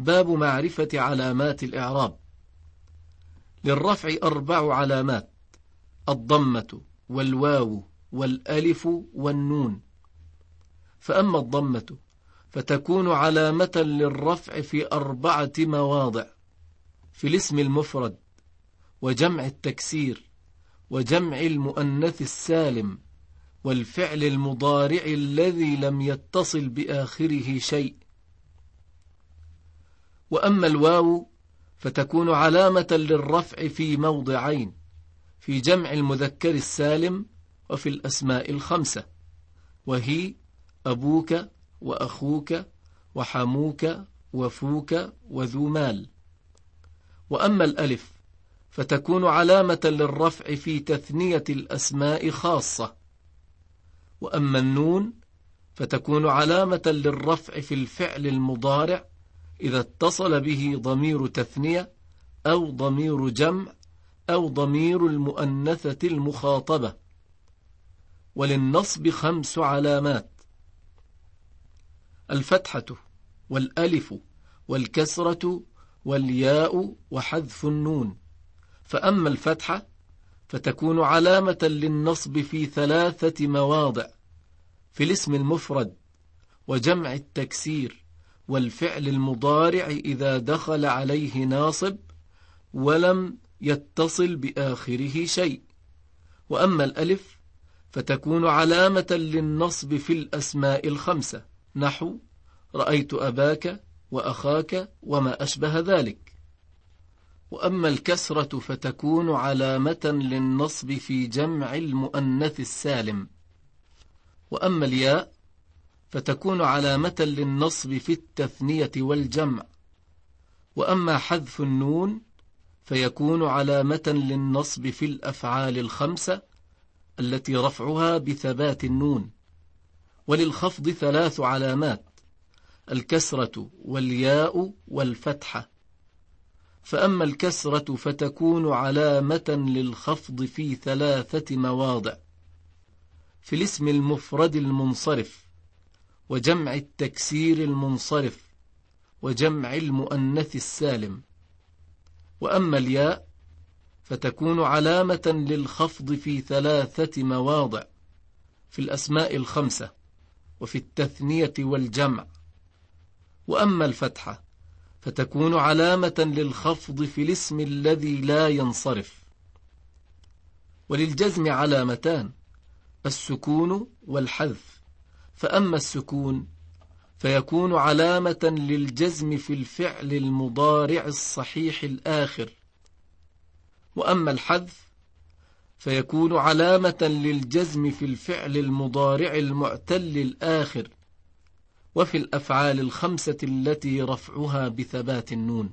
باب معرفة علامات الإعراب. للرفع أربع علامات الضمة والواو والألف والنون. فأما الضمة فتكون علامة للرفع في أربعة مواضع في الاسم المفرد وجمع التكسير وجمع المؤنث السالم والفعل المضارع الذي لم يتصل بآخره شيء. وأما الواو فتكون علامة للرفع في موضعين في جمع المذكر السالم وفي الأسماء الخمسة وهي أبوك وأخوك وحموك وفوك وذو مال. وأما الألف فتكون علامة للرفع في تثنية الأسماء خاصة. وأما النون فتكون علامة للرفع في الفعل المضارع إذا اتصل به ضمير تثنية أو ضمير جمع أو ضمير المؤنثة المخاطبة. وللنصب خمس علامات. الفتحة والألف والكسرة والياء وحذف النون. فأما الفتحة فتكون علامة للنصب في ثلاثة مواضع في الاسم المفرد وجمع التكسير والفعل المضارع إذا دخل عليه ناصب ولم يتصل بآخره شيء. وأما الألف فتكون علامة للنصب في الأسماء الخمسة. نحو رأيت أباك وأخاك وما أشبه ذلك. وأما الكسرة فتكون علامة للنصب في جمع المؤنث السالم. وأما الياء فتكون علامة للنصب في التثنية والجمع. وأما حذف النون فيكون علامة للنصب في الأفعال الخمسة التي رفعها بثبات النون. وللخفض ثلاث علامات الكسرة والياء والفتحة. فأما الكسرة فتكون علامة للخفض في ثلاثة مواضع. في الاسم المفرد المنصرف وجمع التكسير المنصرف وجمع المؤنث السالم. وأما الياء فتكون علامة للخفض في ثلاثة مواضع في الأسماء الخمسة وفي التثنية والجمع. وأما الفتحة فتكون علامة للخفض في الاسم الذي لا ينصرف. وللجزم علامتان السكون والحذف. فأما السكون فيكون علامة للجزم في الفعل المضارع الصحيح الآخر. وأما الحذف فيكون علامة للجزم في الفعل المضارع المعتل الآخر وفي الأفعال الخمسة التي رفعها بثبات النون.